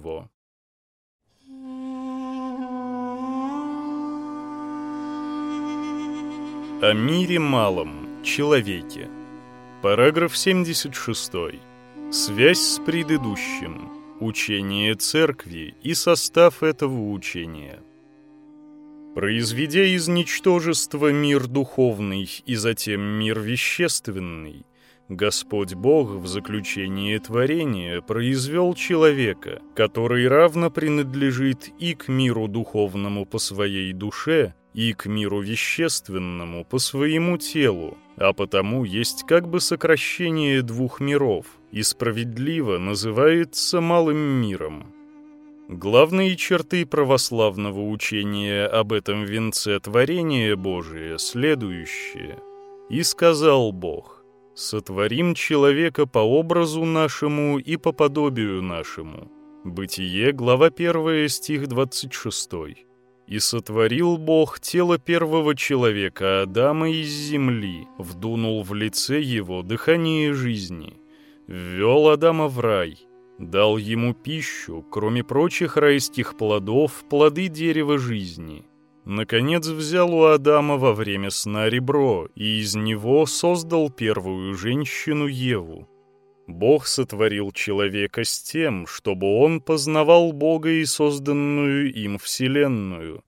его. О мире малом, человеке. Параграф 76. Связь с предыдущим. Учение церкви и состав этого учения. Произведя из ничтожества мир духовный и затем мир вещественный, Господь Бог в заключении творения произвел человека, который равно принадлежит и к миру духовному по своей душе, и к миру вещественному по своему телу, а потому есть как бы сокращение двух миров и справедливо называется малым миром. Главные черты православного учения об этом венце творения Божия следующие. «И сказал Бог, сотворим человека по образу нашему и по подобию нашему». Бытие, глава 1, стих 26. «И сотворил Бог тело первого человека, Адама, из земли, вдунул в лице его дыхание жизни, ввел Адама в рай, дал ему пищу, кроме прочих райских плодов, плоды дерева жизни. Наконец взял у Адама во время сна ребро, и из него создал первую женщину Еву. Бог сотворил человека с тем, чтобы он познавал Бога и созданную им вселенную,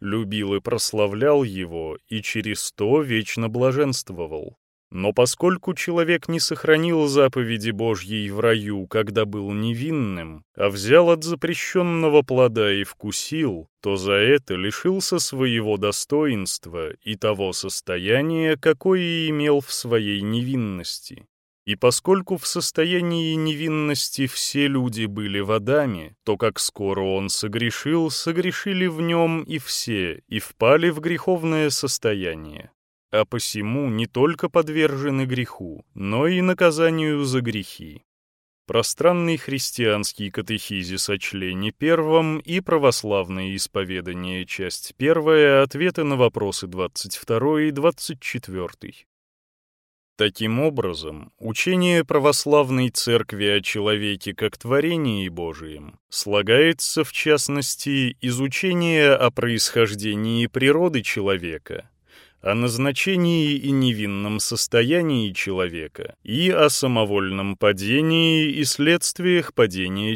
любил и прославлял его, и через то вечно блаженствовал. Но поскольку человек не сохранил заповеди Божьей в раю, когда был невинным, а взял от запрещенного плода и вкусил, то за это лишился своего достоинства и того состояния, какое имел в своей невинности. И поскольку в состоянии невинности все люди были в Адаме, то как скоро он согрешил, согрешили в нем и все, и впали в греховное состояние. А посему не только подвержены греху, но и наказанию за грехи. Пространный христианский катехизис о члене первом и православное исповедание, часть первая, ответы на вопросы 22 и 24. Таким образом, учение православной церкви о человеке как творении Божием слагается, в частности, из учения о происхождении природы человека, о назначении и невинном состоянии человека и о самовольном падении и следствиях падения